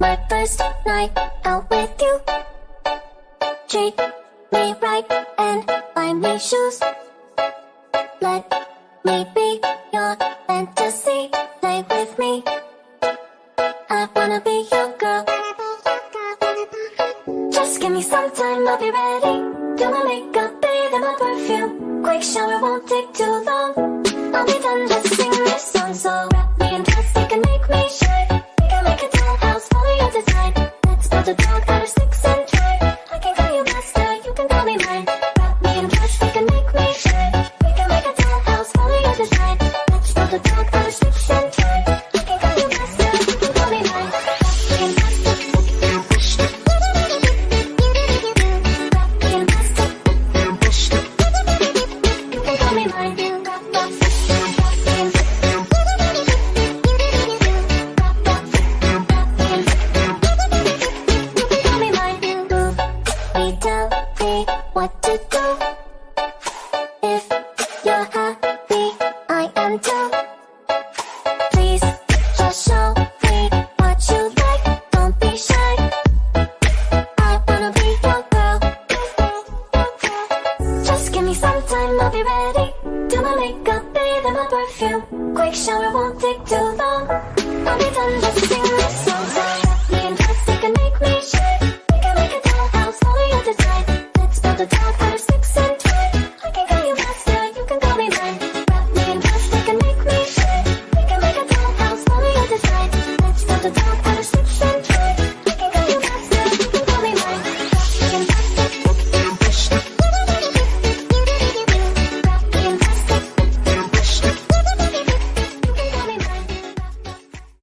my first night out with you. Treat me right and buy me shoes. Let me be your fantasy. Play with me. I wanna be your girl. Just give me some time, I'll be ready. Do my makeup, bathe in my perfume. Quick shower won't take too long. I'll be done, let's sing this song. So what to do. Just give me some time, I'll be ready. Do my makeup, bathe in my perfume. Quick shower won't take too long. I'll be done, let's sing this song. So wrap me in plastic and make me shine. We can make a dollhouse, follow your design. Let's build a dog out of sticks and twine. I can call you master, you can call me mine. Wrap me in plastic and make me shine. We can make a dollhouse, follow your design. Let's build a dog out